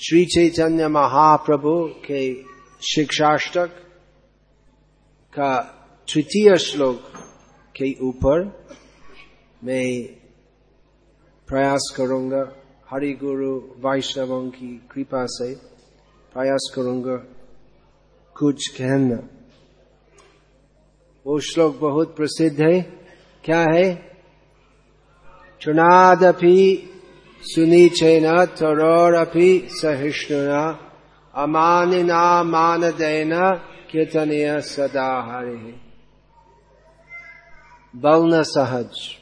श्री चैतन्य महाप्रभु के शिक्षाष्टक का तृतीय श्लोक के ऊपर मैं प्रयास करूँगा हरि गुरु वैष्णवों की कृपा से प्रयास करूँगा कुछ कहना वो श्लोक बहुत प्रसिद्ध है क्या है चुनादपि सुनीचेन तरोरपि सहिष्णुना अमानिना मानदेन कीर्तनीय सदा हरि। बल न सहज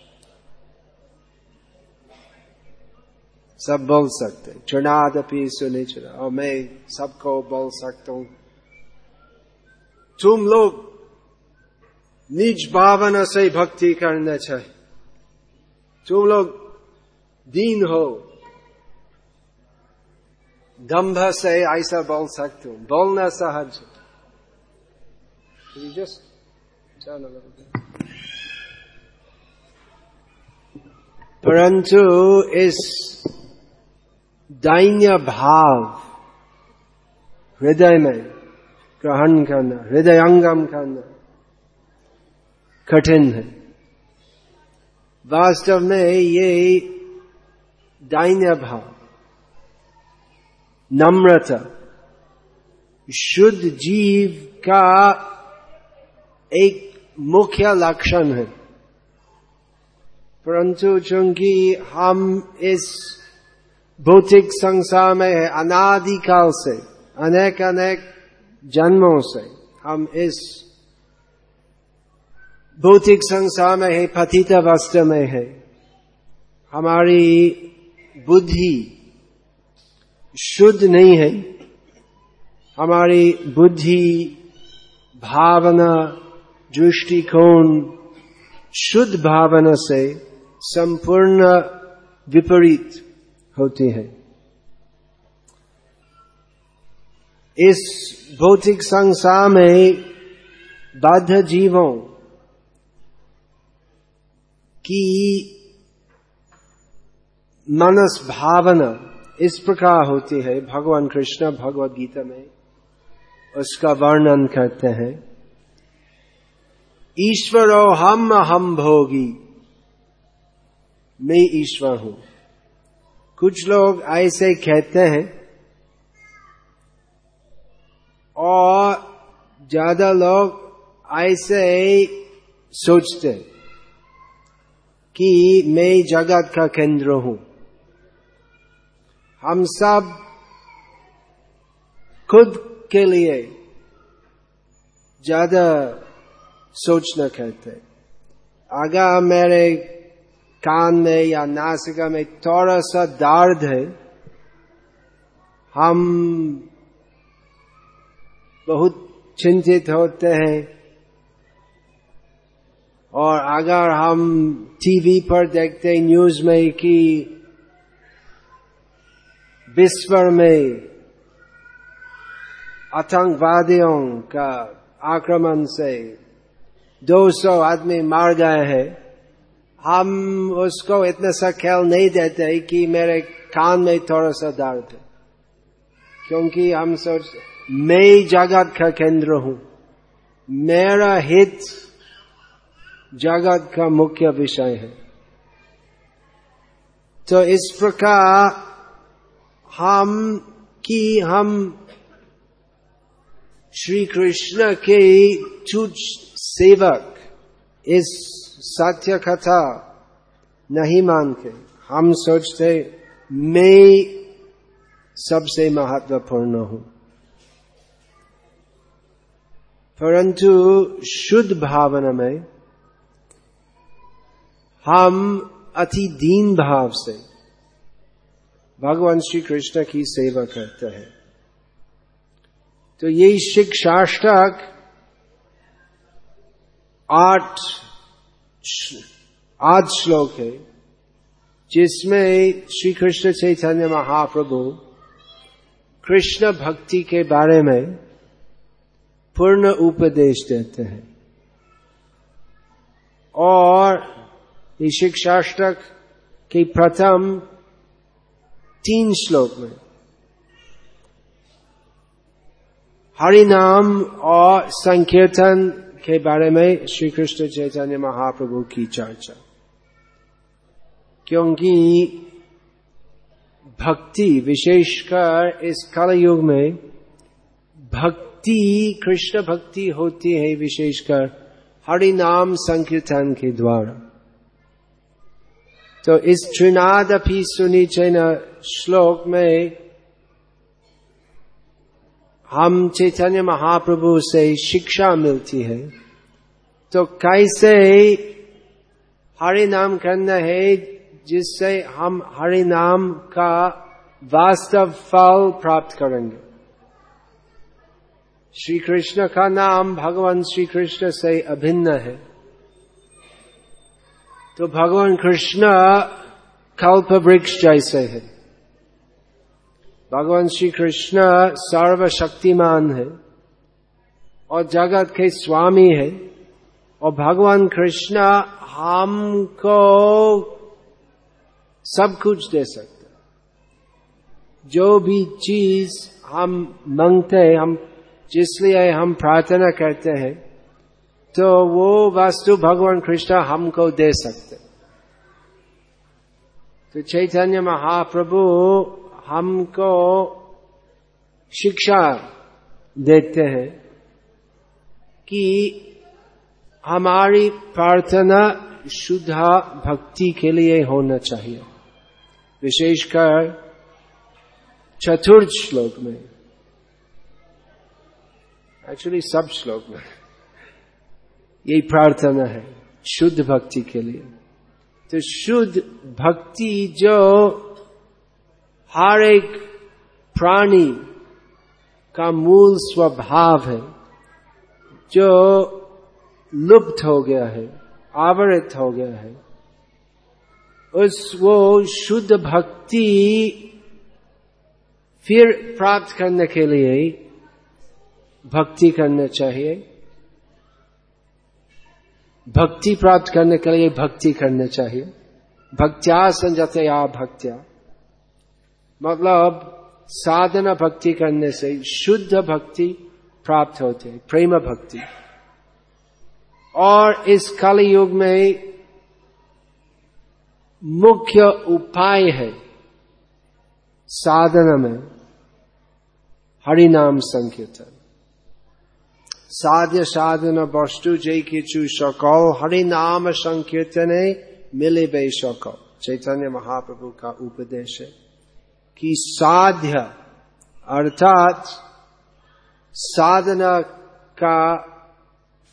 सब बोल सकते, चुनादपि सुनिचुना, और मैं सबको बोल सकता हूँ। तुम लोग निज भावना से भक्ति करना चाहिए। तुम लोग दीन हो। दम्भ से ऐसा बोल सकते हो। बोलना सहज। परंतु इस दैन्य भाव, हृदय में ग्रहण करना, हृदयंगम करना कठिन है। वास्तव में ये दैन्य भाव नम्रता, शुद्ध जीव का एक मुख्य लक्षण है। परंतु चूँकि हम इस भौतिक संसार में है, अनादिकाल से अनेक अनेक जन्मों से, हम इस भौतिक संसार में है पतित अवस्था में है। हमारी बुद्धि शुद्ध नहीं है, हमारी बुद्धि, भावना, दृष्टिकोण शुद्ध भावना से संपूर्ण विपरीत होती है। इस भौतिक संसार में बाध्य जीवों की मनस भावना इस प्रकार होती है, भगवान कृष्ण भगवत गीता में उसका वर्णन करते हैं। ईश्वरो हम हम भोगी, मैं ईश्वर हूँ। कुछ लोग ऐसे कहते हैं, और ज़्यादा लोग ऐसे सोचते कि मैं जगत का केंद्र हूँ। हम सब खुद के लिए ज़्यादा सोचना कहते अगर मेरे कान में या नासिका में थोड़ा सा दर्द है। हम बहुत चिंतित होते हैं। और अगर हम टीवी पर देखते न्यूज़ में कि विश्व में आतंकवादियों का आक्रमण से 200 आदमी मार गए हैं हम उसको इतना सा ख्याल नहीं देते कि मेरे कान में थोड़ा सा दर्द क्योंकि हम सोच मैं जगत का केंद्र हूँ मेरा हित जगत का मुख्य विषय है तो इस प्रकार हम कि हम। श्री कृष्ण के तुझ सेवक इस सत्य कथा नहीं मानते। हम सोचते, मैं सबसे महत्वपूर्ण हूँ। परंतु शुद्ध भावना में हम अति दीन भाव से भगवान श्री कृष्ण की सेवा करते हैं। तो यही शिक्षाष्टक आठ आठ श्लोक है, जिसमें श्री कृष्ण चैतन्य महाप्रभु कृष्ण भक्ति के बारे में पूर्ण उपदेश देते हैं। और ये शिक्षाष्टक के प्रथम तीन श्लोक में। हरि नाम और संकीर्तन के बारे में श्री कृष्ण चैतन्य महाप्रभु की चर्चा। क्योंकि भक्ति विशेषकर इस कल युग में भक्ति, कृष्ण भक्ति होती है विशेषकर हरि नाम संकीर्तन के द्वारा। तो इस त्रिनाद सुनी चैन श्लोक में, हम चैतन्य महाप्रभु से शिक्षा मिलती है। तो कैसे हरि नाम करना है, जिससे हम हरि नाम का वास्तव फल प्राप्त करेंगे। श्री कृष्ण का नाम भगवान श्री कृष्ण से अभिन्न है। तो भगवान कृष्ण कल्प वृक्ष जैसे है। भगवान श्री कृष्ण सर्वशक्तिमान है और जगत के स्वामी है और भगवान कृष्ण हमको सब कुछ दे सकते जो भी चीज़ हम मांगते हैं, हम जिसलिए हम प्रार्थना करते हैं तो वो वस्तु भगवान कृष्ण हमको दे सकते। तो चैतन्य महाप्रभु हमको शिक्षा देते हैं कि हमारी प्रार्थना शुद्ध भक्ति के लिए होना चाहिए। विशेषकर चतुर्थ श्लोक में। एक्चुअली सब श्लोक में। यही प्रार्थना है, शुद्ध भक्ति के लिए। तो शुद्ध भक्ति जो हर एक प्राणी का मूल स्वभाव है, जो लुप्त हो गया है, आवृत हो गया है, उस वो शुद्ध भक्ति फिर प्राप्त करने के लिए भक्ति करना चाहिए। भक्ति प्राप्त करने के लिए भक्ति करने चाहिए। भक्त्या संजतया भक्त्या। मतलब साधना भक्ति करने से शुद्ध भक्ति प्राप्त होते है, प्रेम भक्ति। और इस कल युग में मुख्य उपाय है साधना में। हरि नाम संकीर्तन। साध्य साधन वस्तु जय किचु सकल हरि नाम संकीर्तने मिले बे सकल चैतन्य महाप्रभु का उपदेश है कि साध्य, अर्थात साधना का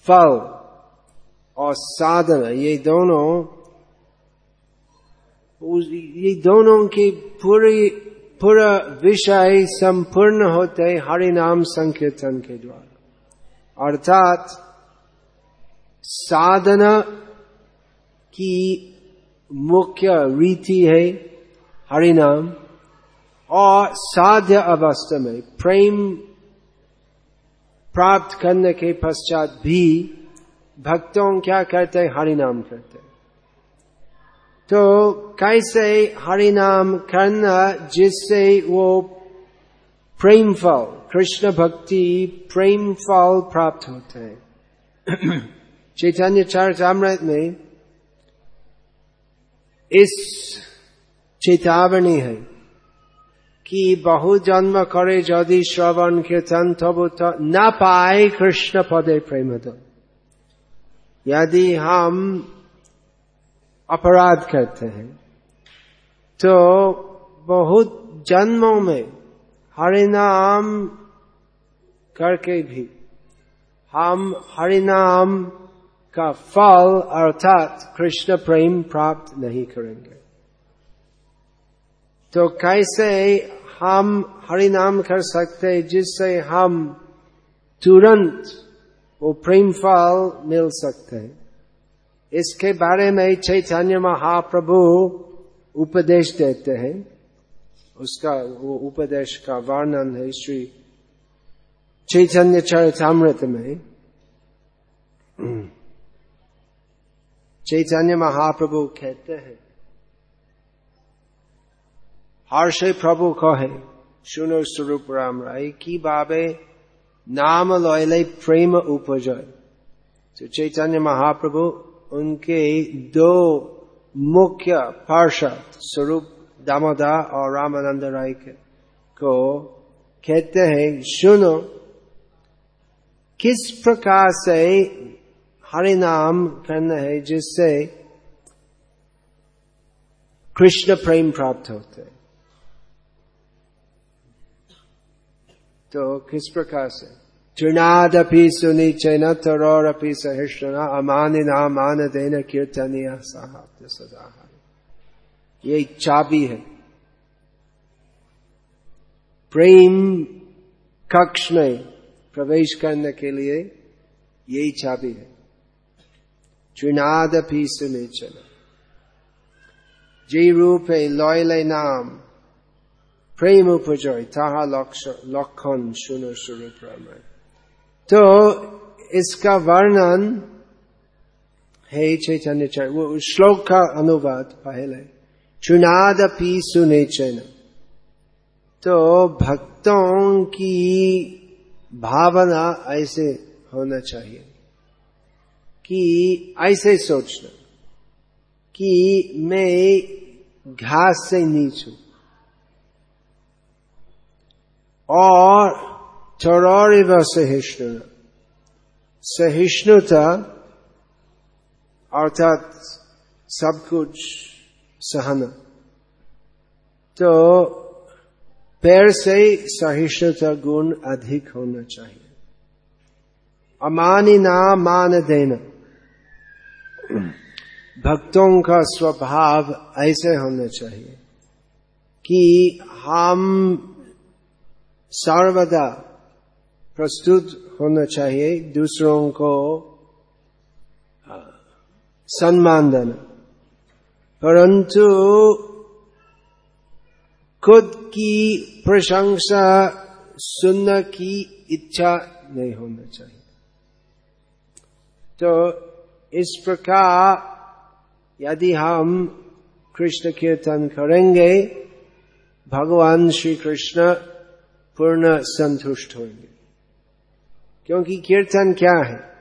फल और साधना, ये दोनों ये दोनों की पूरी, पूरा विषय संपूर्ण होते हरि नाम संकीर्तन के द्वारा। अर्थात साधना की मुख्य रीति है हरिनाम। और साध्य अवस्था में प्रेम प्राप्त करने के पश्चात भी भक्तों क्या करते हैं? हरि नाम करते तो कैसे हरिनाम करना जिससे वो प्रेम फल कृष्ण भक्ति प्रेम फल प्राप्त होते हैं चैतन्य चरितमृत में इस चेतावनी है कि बहु जन्म करे यदि श्रवण कीर्तन तब न पाए कृष्ण पदे प्रेम तो यदि हम अपराध करते हैं तो बहुत जन्मों में हरिनाम करके भी। हम हरिनाम का फल अर्थात कृष्ण प्रेम प्राप्त नहीं करेंगे। तो कैसे हम हरिनाम कर सकते जिससे हम तुरंत वो प्रेम फल मिल सकते हैं? इसके बारे में चैतन्य महाप्रभु उपदेश देते हैं। उसका वो उपदेश का वर्णन है श्री चैतन्य चरितमृत में चैतन्य महाप्रभु कहते हैं हर्ष प्रभु कहे सुनो स्वरूप राम राय की बाबे नाम लयले प्रेम उपजय तो चैतन्य महाप्रभु उनके दो मुख्य पार्षद स्वरूप दामोदा और रामानंद राय को कहते हैं सुनो किस प्रकार से हरि नाम करना है जिससे कृष्ण प्रेम प्राप्त होते हैं? तो किस प्रकार से? चुनादपि सुनिचन तरोरपि सहिष्ण अमानि मान देन कीर्तनिया साहब सदा ये चाबी है। प्रेम कक्ष में प्रवेश करने के लिए यही चाबी है। चुनादपि जी रूप है लॉयले नाम, प्रेम उपजोय, ताहा लक्षण सुनो शुरू प्रम तो इसका वर्णन है चैतन्य वो श्लोक का अनुवाद पहले। चुनाद पी सुने चैन। तो भक्तों की भावना ऐसे होना चाहिए कि ऐसे सोचना कि मैं घास से नीच हूँ। और चौरारिव सहिष्णु सहिष्णुता अर्थात सब कुछ सहना। तो पैर से सहिष्णुता गुण अधिक होना चाहिए। अमानी ना मान देना। भक्तों का स्वभाव ऐसे होना चाहिए कि हम सर्वदा प्रस्तुत होना चाहिए दूसरों को सम्मान देना। परंतु खुद की प्रशंसा, सुनने की इच्छा नहीं होना चाहिए। तो इस प्रकार यदि हम कृष्ण कीर्तन करेंगे, भगवान श्री कृष्ण पूर्ण संतुष्ट होंगे। क्योंकि कीर्तन क्या है?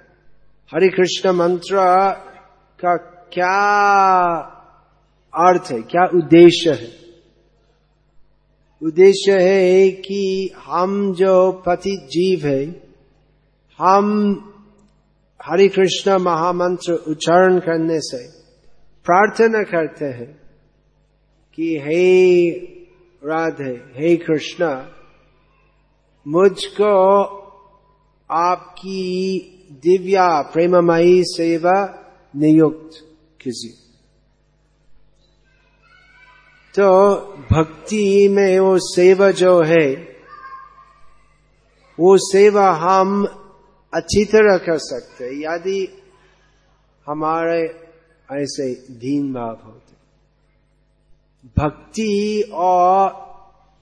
हरे कृष्ण मंत्र का क्या अर्थ है? क्या उद्देश्य है? उद्देश्य है कि हम जो पति जीव है, हम हरे कृष्ण महामंत्र उच्चारण करने से प्रार्थना करते हैं कि हे राधे, हे कृष्ण, मुझको आपकी दिव्या प्रेममयी सेवा नियुक्त कीजिए। तो भक्ति में वो सेवा जो है, वो सेवा हम अच्छी तरह कर सकते यदि हमारे ऐसे दीन भाव होते। भक्ति और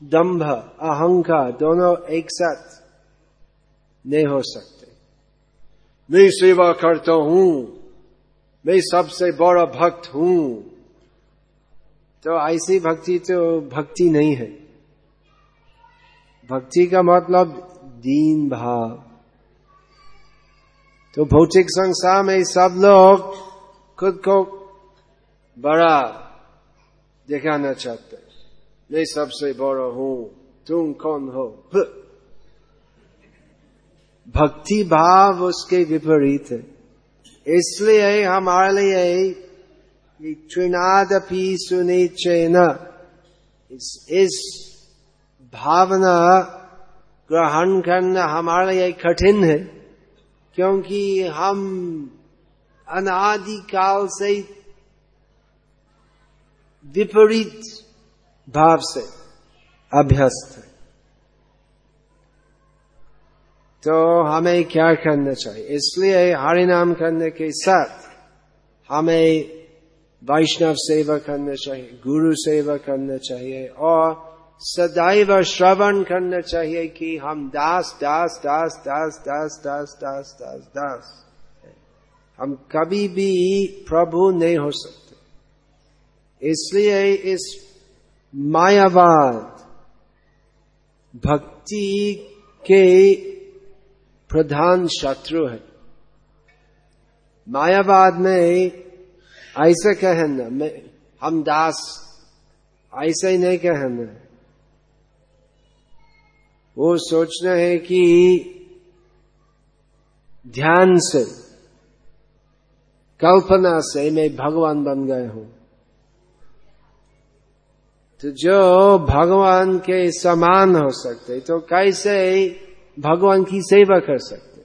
दंभ अहंकार दोनों एक साथ नहीं हो सकते। मैं सेवा करता हूँ, मैं सबसे बड़ा भक्त हूँ। तो ऐसी भक्ति तो भक्ति नहीं है। भक्ति का मतलब दीन भाव। तो भौतिक संसार में सब लोग खुद को बड़ा दिखाना चाहते मैं सबसे बड़ा हूँ, तुम कौन हो। भक्ति भाव उसके विपरीत है। इसलिए हमारे लिए त्रिनादपि सुने चैन इस, भावना ग्रहण करना हमारे लिए कठिन है क्योंकि हम अनादिकाल से विपरीत भाव से अभ्यस्त है। तो हमें क्या करना चाहिए? इसलिए हरिनाम करने के साथ हमें वैष्णव सेवा करना चाहिए गुरु सेवा करना चाहिए और सदैव श्रवण करना चाहिए कि हम दास दास दास दास दास दास दास दास दास हम कभी भी प्रभु नहीं हो सकते इसलिए इस मायावाद भक्ति के प्रधान शत्रु है मायावाद में ऐसा कहना हम दास, ऐसे ही नहीं कहना। वो सोचना है कि ध्यान से, कल्पना से मैं भगवान बन गए हूँ। तो जो भगवान के समान हो सकते तो कैसे भगवान की सेवा कर सकते?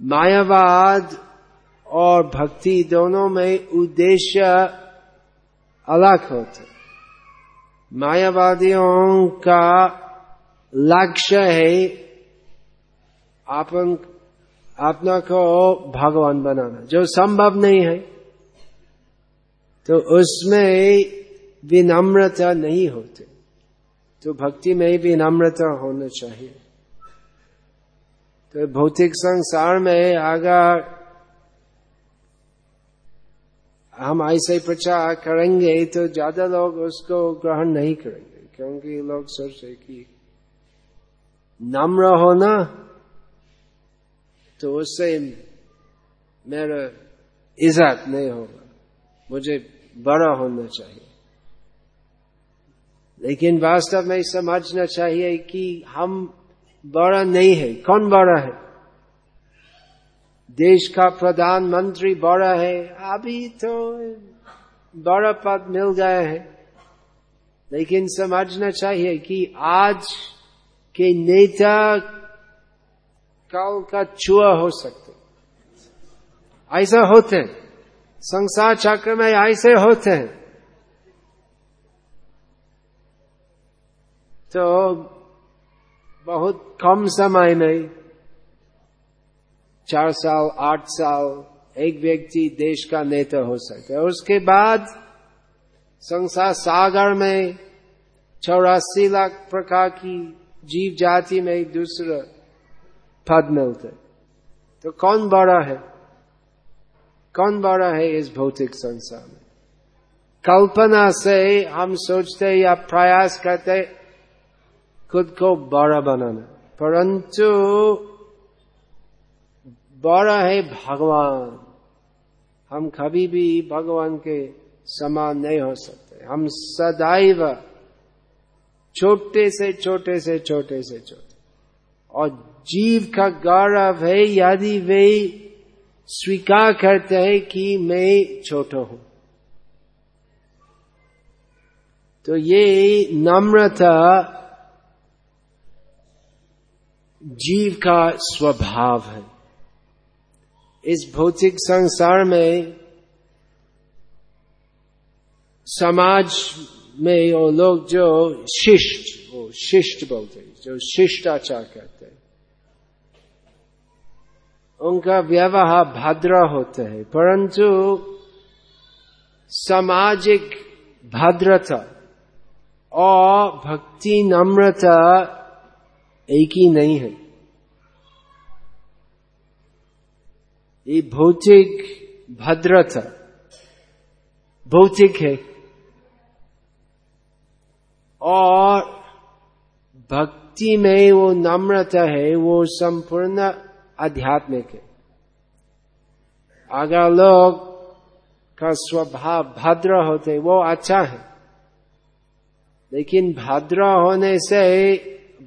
मायावाद और भक्ति दोनों में उद्देश्य अलग होते। मायावादियों का लक्ष्य है अपन अपना को भगवान बनाना। जो संभव नहीं है तो उसमें विनम्रता नहीं होती। तो भक्ति में विनम्रता होना चाहिए। तो भौतिक संसार में अगर हम ऐसे प्रचार करेंगे तो ज़्यादा लोग उसको ग्रहण नहीं करेंगे, क्योंकि लोग सोचे कि नम्र होना तो उससे मेरा इज़्ज़त नहीं होगा। मुझे बड़ा होना चाहिए। लेकिन वास्तव में समझना चाहिए कि हम बड़ा नहीं है। कौन बड़ा है? देश का प्रधानमंत्री बड़ा है। अभी तो बड़ा पद मिल गया है। लेकिन समझना चाहिए कि आज के नेता कल का चुआ हो सकते। ऐसा होते हैं। संसार चक्र में ऐसे होते हैं। तो बहुत कम समय में चार साल, आठ साल, एक व्यक्ति देश का नेता हो सकता है। उसके बाद संसार सागर में चौरासी लाख प्रकार की जीव जाति में दूसरा पद मिलते तो कौन बड़ा है? कौन बड़ा है इस भौतिक संसार में? कल्पना से हम सोचते या प्रयास करते खुद को बड़ा बनाना। परंतु बड़ा है भगवान। हम कभी भी भगवान के समान नहीं हो सकते। हम सदैव छोटे से छोटे से छोटे से छोटे। और जीव का गौरव है, यदि वे स्वीकार करते हैं कि मैं छोटा हूँ। तो ये नम्रता जीव का स्वभाव है। इस भौतिक संसार में, समाज में वो लोग जो शिष्ट, वो शिष्ट बोलते हैं, जो शिष्टाचार करते हैं। उनका व्यवहार भद्र होता है, परंतु सामाजिक भद्रता और भक्ति नम्रता एक ही नहीं है। ये भौतिक भद्रता, भौतिक है। और भक्ति में वो नम्रता है, वो संपूर्ण आध्यात्मिक है। अगर लोग का स्वभाव भद्र होते, वो अच्छा है। लेकिन भद्र होने से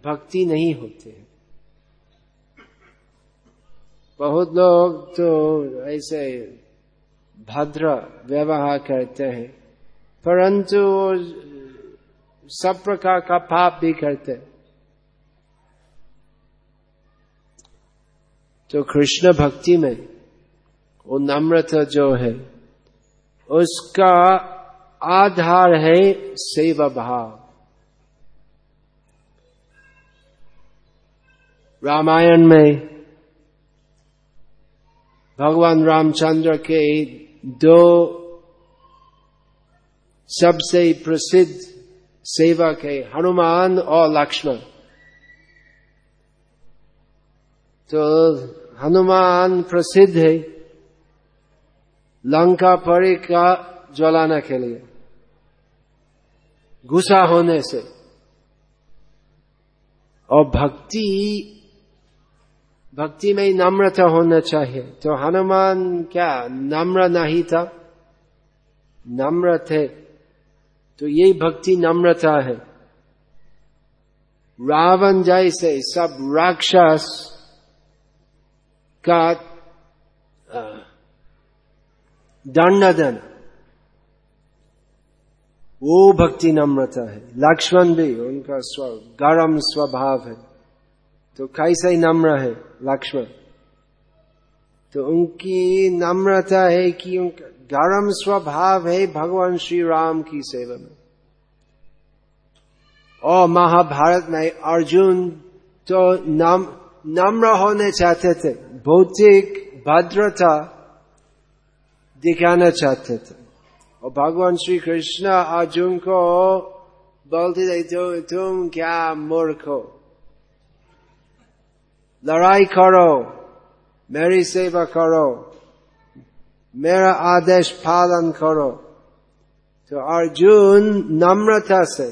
भक्ति नहीं होती। है बहुत लोग तो ऐसे भद्र व्यवहार करते हैं, परंतु सब प्रकार का पाप भी करते तो कृष्ण भक्ति में वो नम्रता जो है, उसका आधार है सेवा भाव। रामायण में भगवान रामचंद्र के दो सबसे प्रसिद्ध सेवक है, हनुमान और लक्ष्मण। तो हनुमान प्रसिद्ध है लंका परी का ज्वलाना के लिए, गुस्सा होने से। और भक्ति भक्ति में नम्रता होना चाहिए। तो हनुमान क्या नम्र नहीं था? नम्र थे। तो यही भक्ति नम्रता है। रावण जैसे सब राक्षस का दंड देना वो भक्ति नम्रता है। लक्ष्मण भी उनका स्व, गरम स्वभाव है। तो कैसे नम्र है? लक्ष्मण तो उनकी नम्रता है कि उनका गरम स्वभाव है भगवान श्री राम की सेवा में। और महाभारत में अर्जुन तो नम, नम्र होने चाहते थे, भौतिक भद्रता दिखाना चाहते थे। और भगवान श्री कृष्ण अर्जुन को बोलते थे तुम क्या मूर्ख हो? लड़ाई करो मेरी सेवा करो मेरा आदेश पालन करो तो अर्जुन नम्रता से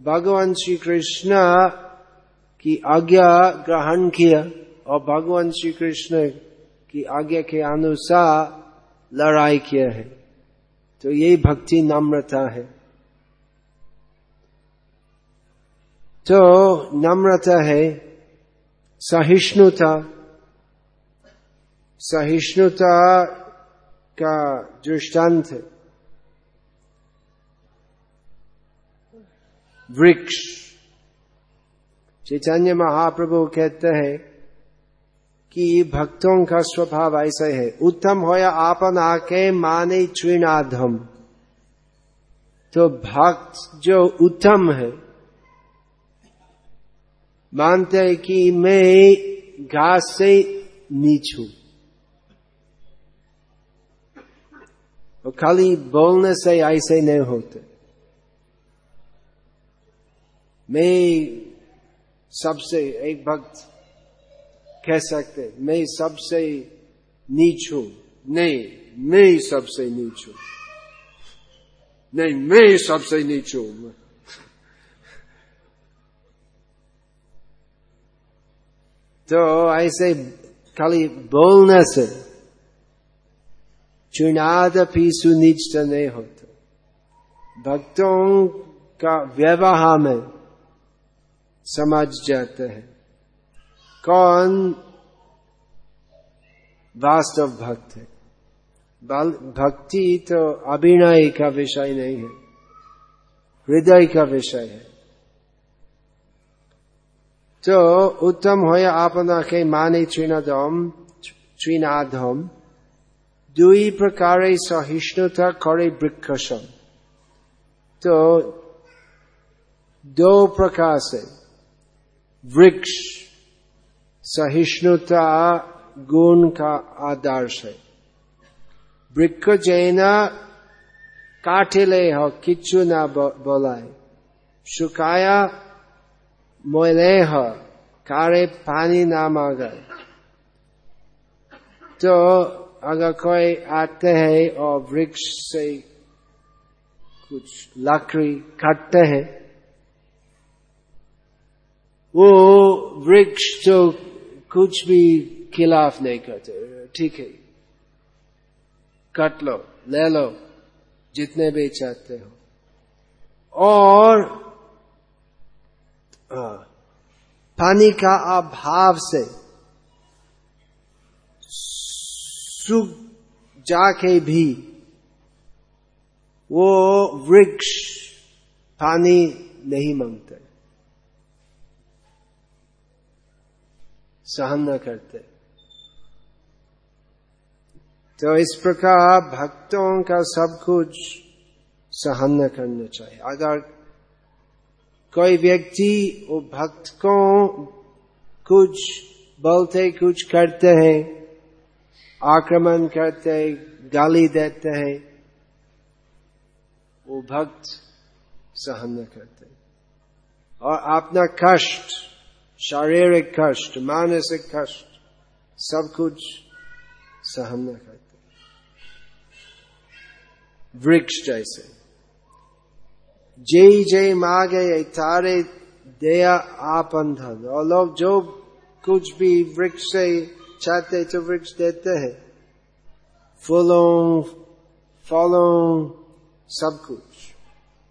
भगवान श्री कृष्ण की आज्ञा ग्रहण किया और भगवान श्री कृष्ण की आज्ञा के अनुसार लड़ाई किया है तो यही भक्ति नम्रता है तो नम्रता है सहिष्णुता। सहिष्णुता का दृष्टांत वृक्ष। चैतन्य महाप्रभु कहते हैं कि भक्तों का स्वभाव ऐसा है। उत्तम हो या आपन आके माने चुनाधम। तो भक्त जो उत्तम है मानते हैं कि मैं घास से नीचू तो खाली बोलने से ऐसे नहीं होते। मैं सबसे एक भक्त कह सकते मैं सबसे नीच हूँ। नहीं, मैं सबसे नीच हूँ। नहीं, मैं सबसे नीच हूँ। तो ऐसे खाली बोलने से चुनाद भी सुनिश्चित नहीं होता भक्तों का व्यवहार में समझ जाते हैं कौन वास्तव भक्त है भक्ति तो अभिनय का विषय नहीं है हृदय का विषय है तो उत्तम हो या आपना के माने त्रिनादम त्रिनाधम दुई प्रकार सहिष्णुता करे वृक्षम तो दो प्रकार से वृक्ष, सहिष्णुता गुण का आदर्श है वृक्ष जैना काटिले हो किच्छु ना बोलाए। सुखाया हो कारे पानी ना मांगे तो अगर कोई आते हैं और वृक्ष से कुछ लकड़ी काटते हैं, वो वृक्ष तो कुछ भी खिलाफ नहीं करते। ठीक है। कट लो, ले लो, जितने भी चाहते हो। और पानी का अभाव से सुख जाके भी वो वृक्ष पानी नहीं मांगते। सहन न करते। तो इस प्रकार भक्तों का सब कुछ सहन न करना चाहिए। अगर कोई व्यक्ति वो भक्त को कुछ बोलते, कुछ करते हैं, आक्रमण करते, गाली देते हैं, वो भक्त सहन न करते। और अपना कष्ट, शारीरिक कष्ट, मानसिक कष्ट, सब कुछ सहन न करते। वृक्ष जैसे। जय जय मागे तारे दया धन और लोग जो कुछ भी वृक्ष से चाहते तो वृक्ष देते हैं। फूलों, फलों, सब कुछ।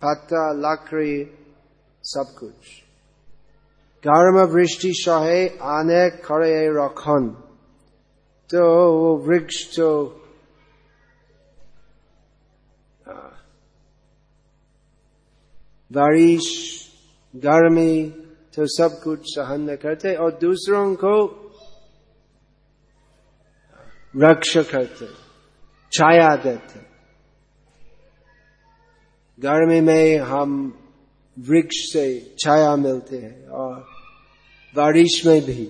पत्ता, लकड़ी, सब कुछ। गर्म वृष्टि सहे, आने खड़े रखन। तो वो वृक्ष तो बारिश गर्मी तो सब कुछ सहन करते और दूसरों को रक्षा करते छाया देते गर्मी में हम वृक्ष से छाया मिलते हैं और बारिश में भी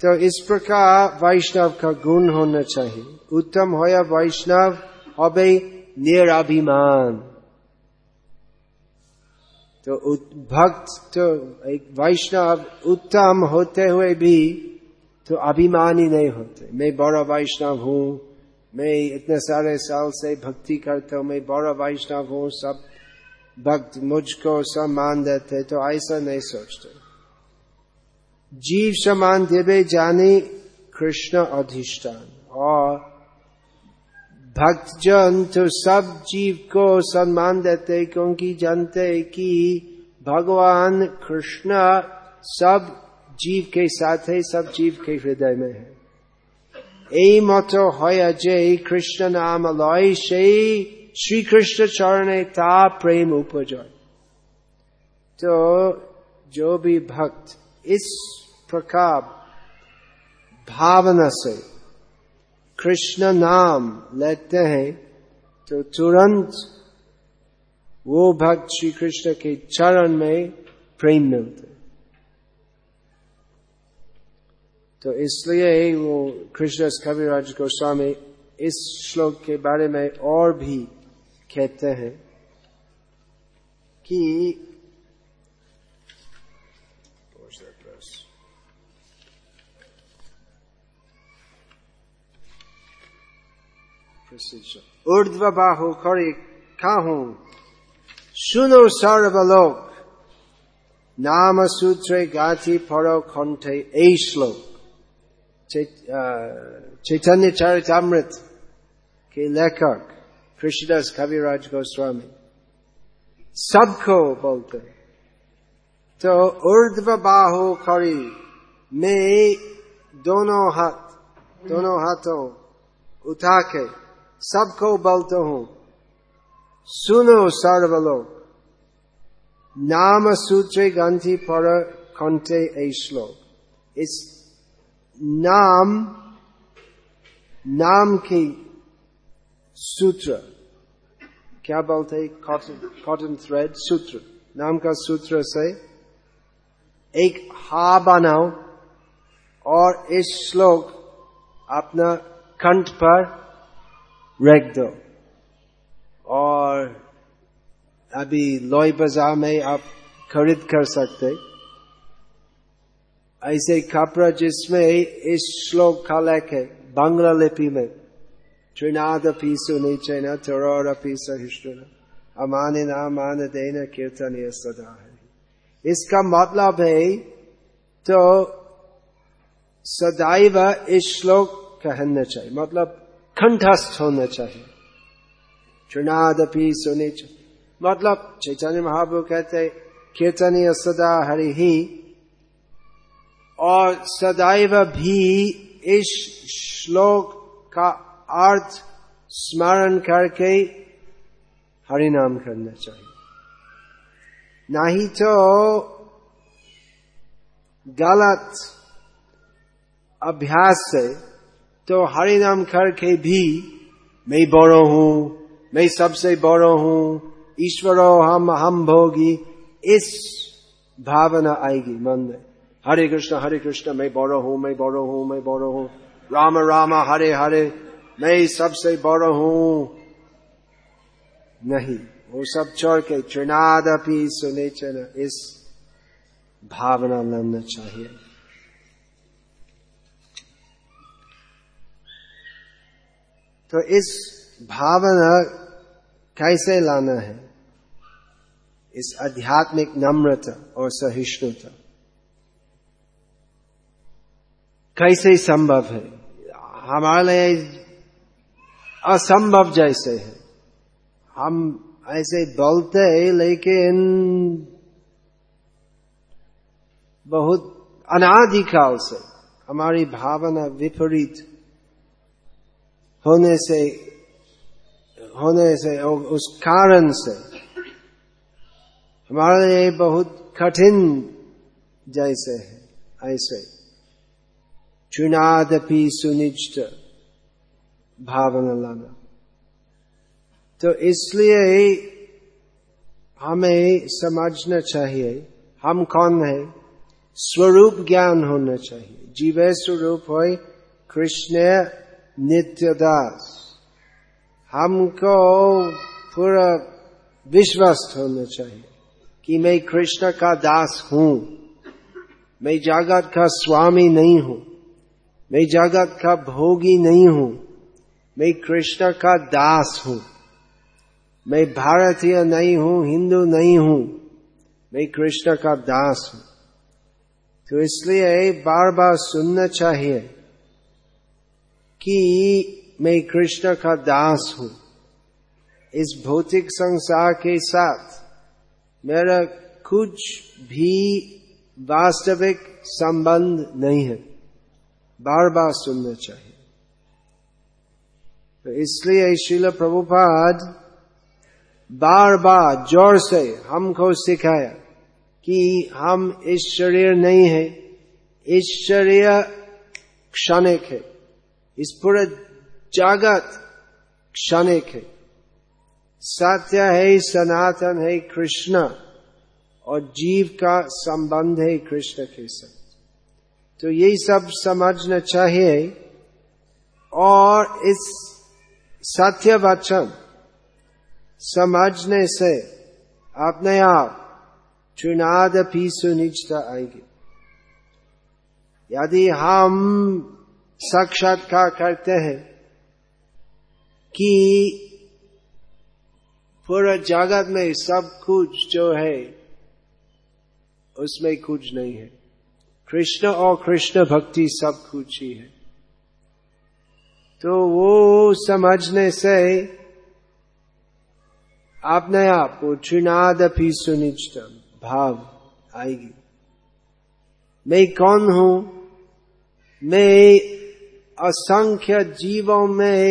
तो इस प्रकार वैष्णव का गुण होना चाहिए उत्तम हो या वैष्णव হবে निराभिमान तो भक्त तो एक वैष्णव उत्तम होते हुए भी तो अभिमानी नहीं होते। मैं बड़ा वैष्णव हूँ, मैं इतने सारे साल से भक्ति करता हूँ, मैं बड़ा वैष्णव हूँ, सब भक्त मुझको सम्मान देते तो ऐसा नहीं सोचते। जीव समान देवे जाने कृष्ण अधिष्ठान, और भक्तजन तो सब जीव को सम्मान देते क्योंकि जानते कि भगवान कृष्ण सब जीव के साथ है सब जीव के हृदय में है এই মত হয় যে কৃষ্ণ নাম লয় সেই শ্রীকৃষ্ণ চরণে তা प्रेम उपजय तो जो भी भक्त इस प्रकार भावना से कृष्ण नाम लेते हैं तो तुरंत वो भक्त श्री कृष्ण के चरण में प्रेम मिलते तो इसलिए वो कृष्ण कविराज गोस्वामी इस श्लोक के बारे में और भी कहते हैं कि ऊर्ध्व बाहु खड़ी खाहू सुनो सर्वलोक नाम सूत्रे गाथी फरो खंठे এই श्लोक चैतन्य चरितमृत के लेखक कृष्णदास कविराज गोस्वामी सबको बोलते तो ऊर्ध्व बाहु खड़ी में दोनों हाथ दोनों हाथों उठा के सबको बोलता हूँ, सुनो सर्वलोक। नाम सूत्र ग्रंथि पर कंठे ए श्लोक। इस नाम नाम की सूत्र, क्या बोलते कॉटन थ्रेड सूत्र। नाम का सूत्र से एक हा बनाओ और इस श्लोक अपना कंठ पर दो। और अभी लोई बाज़ार में आप खरीद कर सकते ऐसे कपड़ा जिसमें इस श्लोक का लेख है बांग्ला लिपि में त्रिनादपि सुनिचन तरोरपि सहिष्णु अमान मान देन कीर्तन ये सदा है। इसका मतलब है तो सदैव इस श्लोक कहना चाहिए। मतलब कंठस्थ होना चाहिए। त्रिनादपि सुनिच मतलब चैतन्य महाप्रभु कहते कीर्तनीय सदा हरि ही और सदैव भी इस श्लोक का अर्थ स्मरण करके हरि नाम करना चाहिए। नहीं तो गलत अभ्यास से तो हरि नाम करके भी मैं बड़ो हूँ, मैं सबसे बड़ो हूँ। ईश्वरो, हम हम भोगी। इस भावना आएगी मन में। हरे कृष्ण हरे कृष्ण, मैं बड़ा हूँ, मैं बड़ा हूँ, मैं बड़ा हूँ। राम राम, हरे हरे, मैं सबसे बड़ा हूँ। नहीं, वो सब छोड़ के चुनादपि सुने चना इस भावना लाना चाहिए। तो इस भावना कैसे लाना है? इस आध्यात्मिक नम्रता और सहिष्णुता। कैसे संभव है? हमारे लिए असंभव जैसे है। हम ऐसे बोलते हैं, लेकिन बहुत अनादिकाल से हमारी भावना विपरीत होने से होने से और उस कारण से हमारे लिए बहुत कठिन जैसे है, ऐसे। चुनादपि सुनिश्चित भावना लाना। तो इसलिए हमें समझना चाहिए, हम कौन है? स्वरूप ज्ञान होना चाहिए। जीव स्वरूप हो कृष्ण नित्यदास हमको पूरा विश्वास होना चाहिए कि मैं कृष्ण का दास हूँ। मैं जगत का स्वामी नहीं हूँ। मैं जगत का भोगी नहीं हूँ। मैं कृष्ण का दास हूँ। मैं भारतीय नहीं हूँ, हिंदू नहीं हूँ। मैं कृष्ण का दास हूँ। तो इसलिए बार बार सुनना चाहिए कि मैं कृष्ण का दास हूँ। इस भौतिक संसार के साथ मेरा कुछ भी वास्तविक संबंध नहीं है। बार बार सुनना चाहिए। तो इसलिए शिल प्रभुपाद बार बार ज़ोर से हमको सिखाया कि हम इस शरीर नहीं है। इस शरीर क्षणिक है। इस पूरे जगत क्षणिक है। सत्य है, सनातन है, कृष्ण और जीव का संबंध है कृष्ण के साथ। तो यही सब समझना चाहिए। और इस सत्य वचन समझने से अपने आप चुनाद भी सुनिश्चित आएगी। यदि हम साक्षात्कार करते हैं कि पूरा जगत में सब कुछ जो है, उसमें कुछ नहीं है। कृष्ण और कृष्ण भक्ति सब कुछ ही है। तो वो समझने से अपने आप को चुनादपि सुनिश्चित भाव आएगी। मैं कौन हूँ? मैं असंख्य जीवों में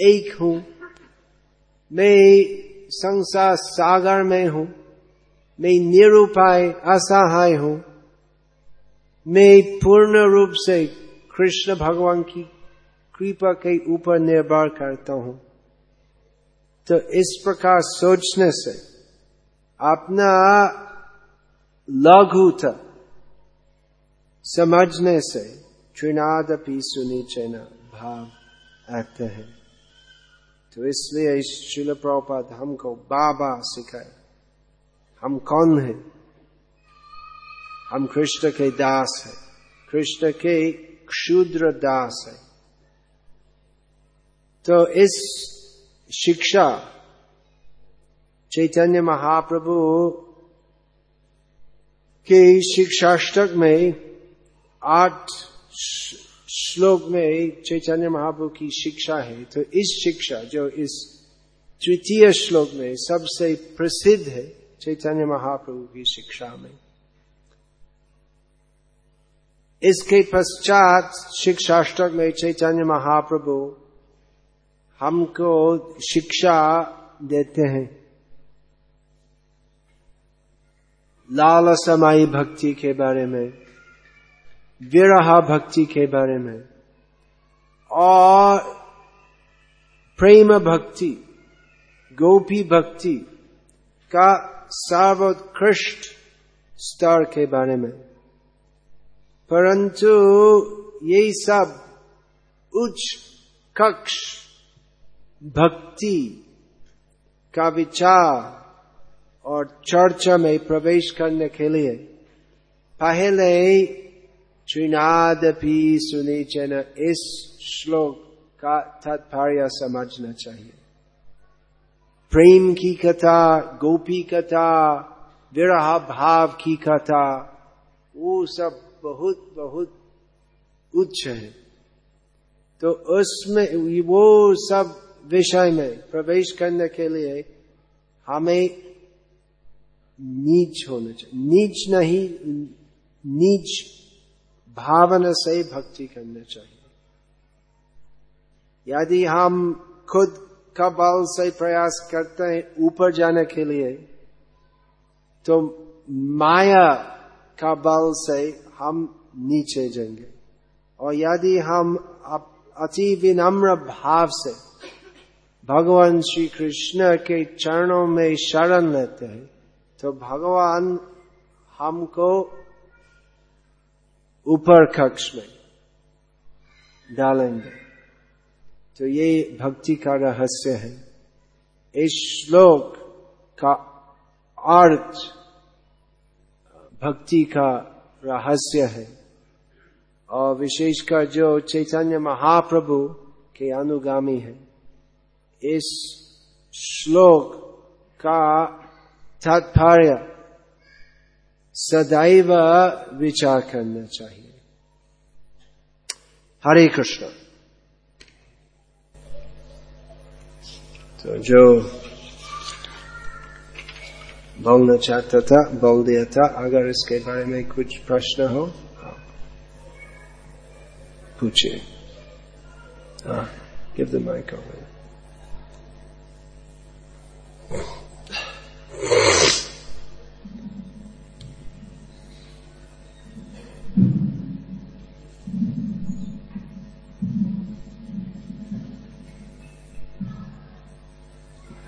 एक हूँ। मैं संसार सागर में हूँ। मैं निरुपाय असहाय हूँ। मैं पूर्ण रूप से कृष्ण भगवान की कृपा के ऊपर निर्भर करता हूँ। तो इस प्रकार सोचने से अपना लघुता समझने से चुनादपि सुनिचना भाव आते हैं। तो इसलिए इस शिल प्रपात हमको बाबा सिखाए, हम कौन है? हम कृष्ण के दास हैं, कृष्ण के क्षुद्र दास है। तो इस शिक्षा चैतन्य महाप्रभु के शिक्षाष्टक में आठ श्लोक में चैतन्य महाप्रभु की शिक्षा है तो इस शिक्षा जो इस तृतीय श्लोक में सबसे प्रसिद्ध है चैतन्य महाप्रभु की शिक्षा में। इसके पश्चात शिक्षाष्टक में चैतन्य महाप्रभु हमको शिक्षा देते हैं। लाल समाई भक्ति के बारे में। विरहा भक्ति के बारे में। और प्रेम भक्ति, गोपी भक्ति का सर्वोत्कृष्ट स्तर के बारे में। परंतु ये सब उच्च कक्ष भक्ति का विचार और चर्चा में प्रवेश करने के लिए पहले त्रिनादपि सुनिचन इस श्लोक का तात्पर्य समझना चाहिए प्रेम की कथा गोपी कथा विरह भाव की कथा वो सब बहुत बहुत उच्च है तो उसमें वो सब विषय में प्रवेश करने के लिए हमें नीच होना चाहिए नीच नहीं नीच भावना से ही भक्ति करना चाहिए। यदि हम खुद का बल से प्रयास करते हैं ऊपर जाने के लिए तो माया का बल से हम नीचे जाएँगे। और यदि हम अति विनम्र भाव से भगवान श्री कृष्ण के चरणों में शरण लेते हैं तो भगवान हमको ऊपर कक्ष में डालेंगे। तो ये भक्ति का रहस्य है। इस श्लोक का अर्थ भक्ति का रहस्य है। और विशेषकर जो चैतन्य महाप्रभु के अनुगामी है। इस श्लोक का तात्पर्य सदैव विचार करना चाहिए। हरे कृष्ण। तो जो बोलना चाहता था, बोल दिया था। अगर इसके बारे में कुछ प्रश्न हो पूछिए। हाँ गिव द माइक.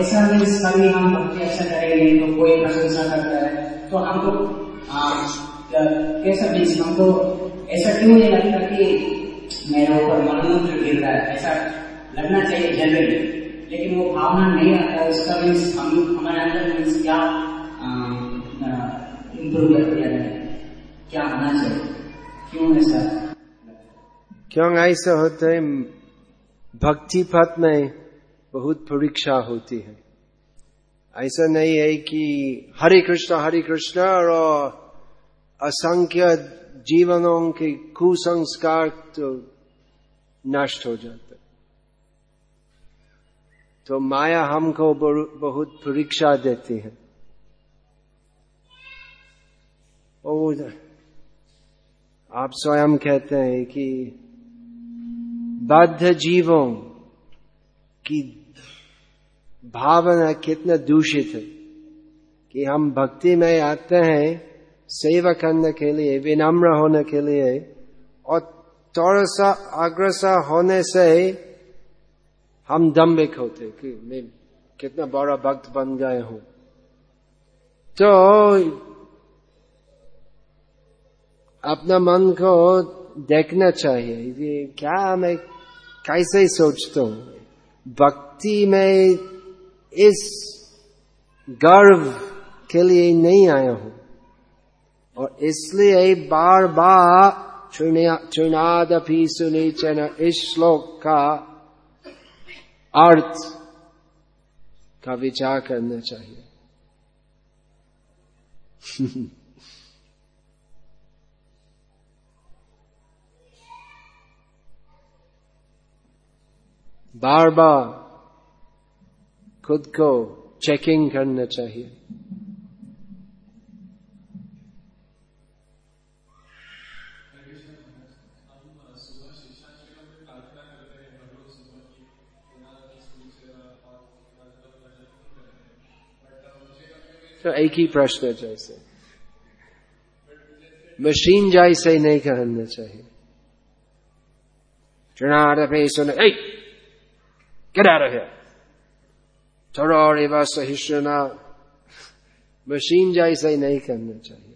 ऐसा मीन्स कभी हम भक्ति अच्छा करेंगे तो कोई प्रशंसा करता है तो हमको कैसा मीन्स हमको ऐसा क्यों नहीं लगता कि मेरे ऊपर मनोमंत्र गिर रहा है। ऐसा लगना चाहिए जनरली लेकिन वो भावना नहीं आता, उसका मीन्स हम हमारे अंदर मीन्स क्या इम्प्रूव कर दिया जाए क्या होना चाहिए क्यों ऐसा? क्यों ऐसा होता है भक्ति पथ में बहुत परीक्षा होती है। ऐसा नहीं है कि हरे कृष्ण हरे कृष्ण और असंख्य जीवनों के कुसंस्कार तो नष्ट हो जाते। तो माया हमको बहुत परीक्षा देती है। आप स्वयं कहते हैं कि बद्ध जीवों की भावना कितना दूषित है कि हम भक्ति में आते हैं सेवा करने के लिए, विनम्र होने के लिए, और थोड़ा सा अग्रसर होने से हम दम्भिक होते कि मैं कितना बड़ा भक्त बन गए हूँ। तो अपना मन को देखना चाहिए क्या मैं कैसे सोचता हूँ? भक्ति में इस गर्व के लिए नहीं आया हूँ। और इसलिए बार बार चुनादपि सुनिचन इस श्लोक का अर्थ का विचार करना चाहिए। बार बार खुद को चेकिंग करना चाहिए। तो एक ही प्रश्न जैसे। मशीन जैसे नहीं कहना चाहिए। चुनाव सुन। ए! क्या रहे है here. Tororeva सहिष्णुना मशीन जैसे नहीं करना चाहिए।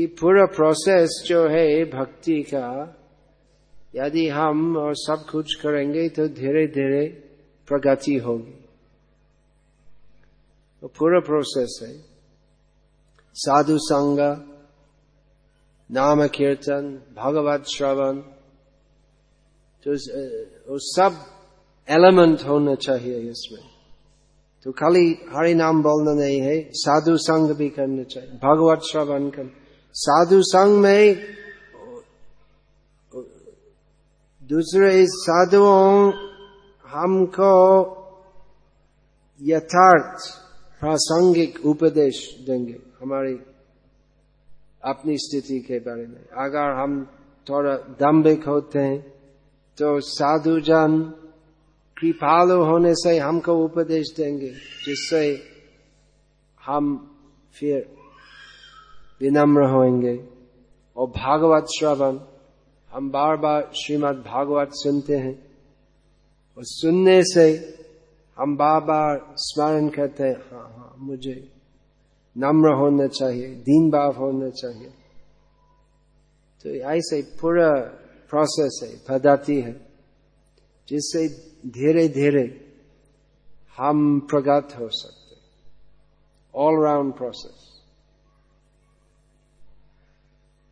ये पूरा प्रोसेस जो है, भक्ति का, यदि हम और सब कुछ करेंगे तो धीरे धीरे प्रगति होगी। तो पूरा प्रोसेस है। साधु संग नाम कीर्तन भगवत श्रवण तो सब एलिमेंट होना चाहिए इसमें तो खाली हरि नाम बोलना नहीं है साधु संग भी करना चाहिए भगवत श्रवण कर साधु संग में दूसरे साधुओं हमको यथार्थ प्रासंगिक उपदेश देंगे हमारी अपनी स्थिति के बारे में अगर हम थोड़ा दम्भिक होते हैं तो साधु जन कृपालु होने से हमको उपदेश देंगे, जिससे हम फिर विनम्र होंगे। और भागवत श्रवण, हम बार बार श्रीमद् भागवत सुनते हैं। और सुनने से हम बार बार स्मरण करते हैं हाँ हाँ मुझे नम्र होना चाहिए दीन भाव होना चाहिए। तो ऐसे पूरा प्रोसेस है, पद्धति है, जिससे धीरे धीरे हम प्रगत हो सकते ऑल राउंड प्रोसेस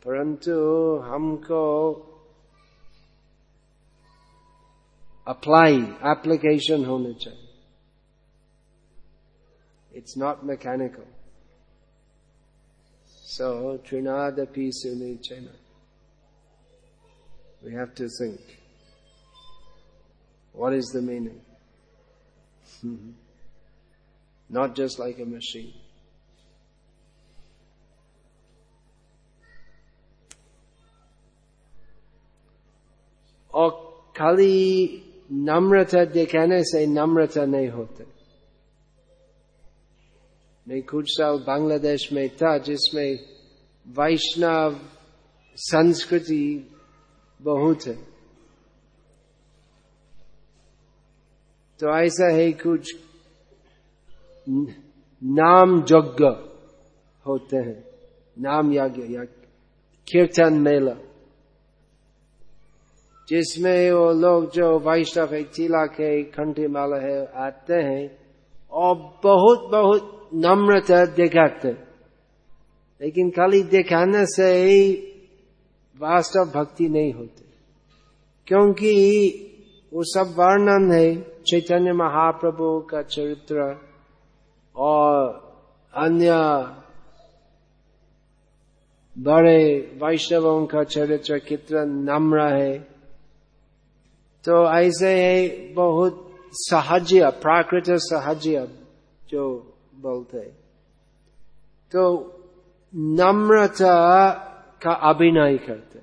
परंतु हमको अप्लाई एप्लीकेशन होने चाहिए it's not mechanical so Trinadapi Sunichena. We have to think. What is the meaning? Not just like a machine. और खाली नम्रता दिखाने से नम्रता नहीं होते मैं कुछ साल बांग्लादेश में था, जिसमें वैष्णव संस्कृति बहुत है तो ऐसा है कुछ नाम यज्ञ होते हैं। नाम यज्ञ, या कीर्तन मेला। जिसमें वो लोग जो वैष्णव एक चिला के खंडी माला है, आते हैं, और बहुत बहुत नम्रता दिखाते लेकिन खाली दिखाने से ही वास्तव भक्ति नहीं होती। क्योंकि वो सब वर्णन है चैतन्य महाप्रभु का चरित्र और अन्य बड़े वैष्णवों का चरित्र कितना नम्र है। तो ऐसे है बहुत सहज्य प्राकृत सहज्य जो बोलते तो नम्रता का अभिनय करते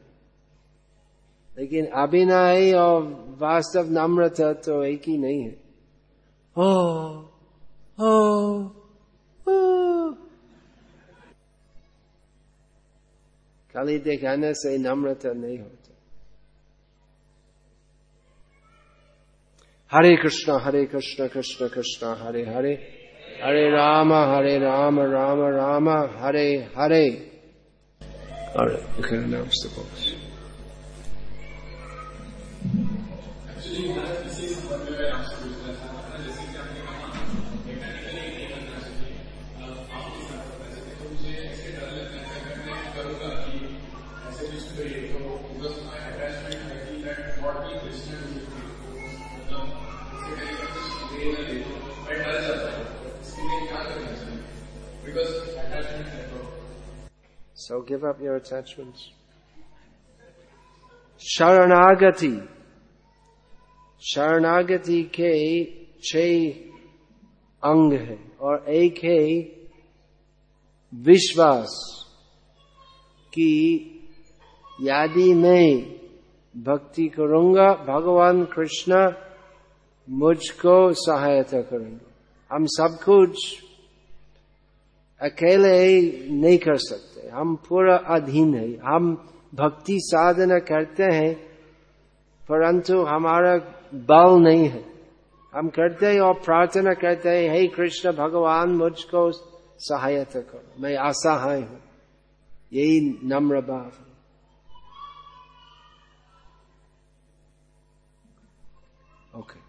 लेकिन अभिनय और वास्तव नम्रता तो एक ही नहीं है ओ, ओ, ओ। खाली दिखाने से नम्रता नहीं होता हरे कृष्ण हरे कृष्ण कृष्ण कृष्ण हरे हरे हरे राम हरे Ram Ram Ram Hare Hare announce the books. So give up your attachments. शरणागति शरणागति के छह अंग है और एक है विश्वास कि यदि मैं भक्ति करूँगा भगवान कृष्ण मुझको सहायता करेंगे हम सब कुछ अकेले नहीं कर सकते। हम पूरा अधीन है। हम भक्ति साधना करते हैं, परंतु हमारा बल नहीं है। हम करते हैं और प्रार्थना करते हैं, हे कृष्ण, भगवान, मुझको सहायता करो। मैं असहाय हूँ। यही नम्र भाव है। Okay.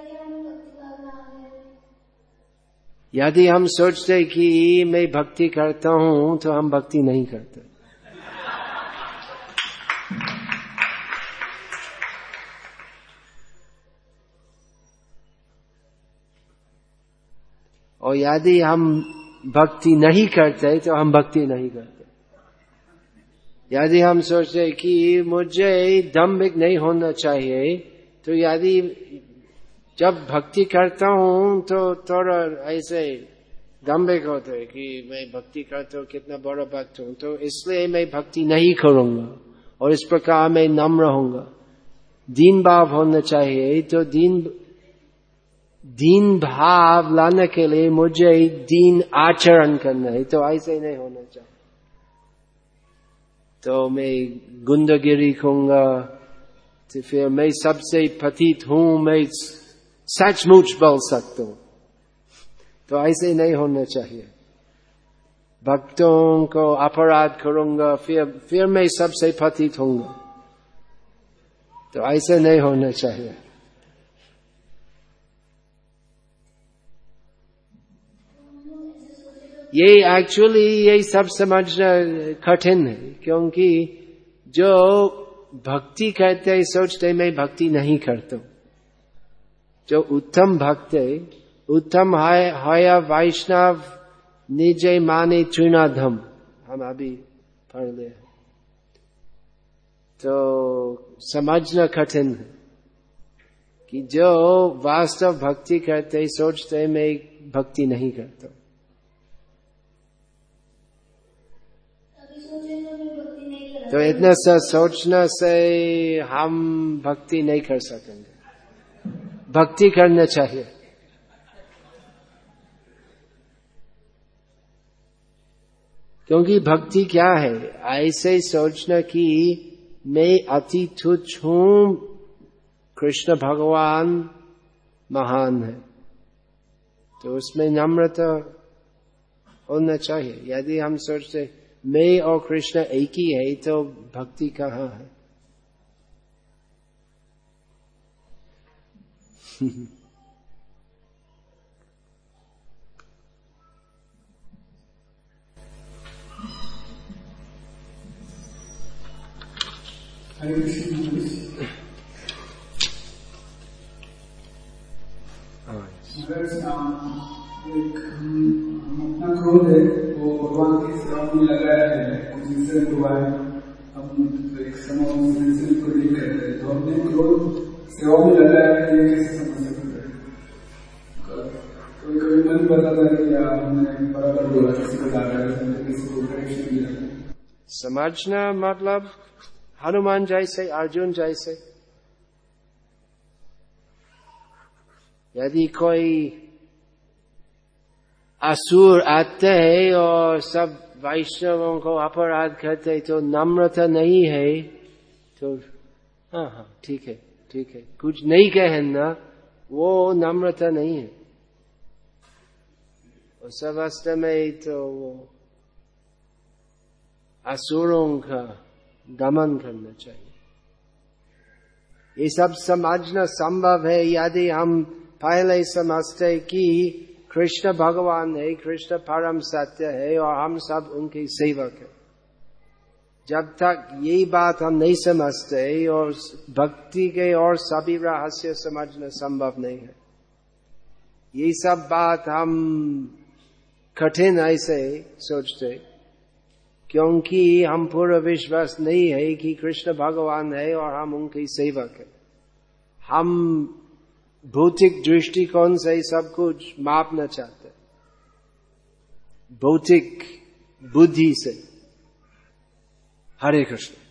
कि हम भक्ति भाव में आ रहे हैं यदि हम सोचते कि मैं भक्ति करता हूँ तो हम भक्ति नहीं करते। और यदि हम भक्ति नहीं करते तो हम भक्ति नहीं करते। यदि हम सोचते कि मुझे दम्भिक नहीं होना चाहिए तो यदि जब भक्ति करता हूँ तो थोड़ा ऐसे दम्भिक होते है कि मैं भक्ति करता हूँ, कितना बड़ा भक्त हूँ तो इसलिए मैं भक्ति नहीं करूँगा, और इस प्रकार मैं नम्र होऊँगा। दीन भाव होना चाहिए तो दीन दीन भाव लाने के लिए मुझे दीन आचरण करना है तो ऐसे नहीं होना चाहिए। तो मैं गुंडगिरी कहूँगा तो फिर मैं सबसे पतित हूँ, मैं सचमुच बोल सकता हूँ। तो ऐसे नहीं होना चाहिए। भक्तों को अपराध करूँगा, फिर फिर मैं सबसे पतित होऊँगा तो ऐसे नहीं होना चाहिए। ये एक्चुअली ये सब समझना कठिन है, क्योंकि जो भक्ति कहते हैं, सोचते मैं भक्ति नहीं करता जो उत्तम भक्त है, उत्तम है वैष्णव निजे माने, चुनाधम, हम अभी पढ़ ले तो समझना कठिन है कि जो वास्तव भक्ति करते सोचते मैं भक्ति नहीं करता हूँ अभी सोचे तो इतना सा सोचने से हम भक्ति नहीं कर सकेंगे। भक्ति करना चाहिए। क्योंकि भक्ति क्या है? ऐसे सोचना कि मैं अति तुच्छ हूँ। कृष्ण भगवान महान है। तो उसमें नम्रता होना चाहिए। यदि हम सोचते मैं और कृष्ण एक ही है तो भक्ति कहाँ है हरे कृष्ण हरे कृष्ण। अपना क्रोध है, वो भगवान सेवा में लगाया है को तो हमने क्रोध सेवा में लगाया है कभी मन बताता है कि हमने बराबर बोला, किसी को किसी को समझना मतलब हनुमान जैसे, अर्जुन जैसे। यदि कोई असुर आते हैं और सब वैष्णवों को अपराध करते तो नम्रता नहीं है। तो हाँ हाँ ठीक है ठीक है। कुछ नहीं कहना वो नम्रता नहीं है। उस अवस्था में तो वो असुरों का दमन करना चाहिए। ये सब समझना संभव है। यदि हम पहले समझते कि कृष्ण भगवान है कृष्ण परम सत्य है और हम सब उनके सेवक है जब तक ये बात हम नहीं समझते और भक्ति के और सभी रहस्य समझना संभव नहीं है ये सब बात हम कठिन ऐसे सोचते क्योंकि हम पूरा विश्वास नहीं है कि कृष्ण भगवान है और हम उनके सेवक है हम भौतिक दृष्टिकोण से ही सब कुछ मापना चाहते भौतिक बुद्धि से। हरे कृष्ण।